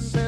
said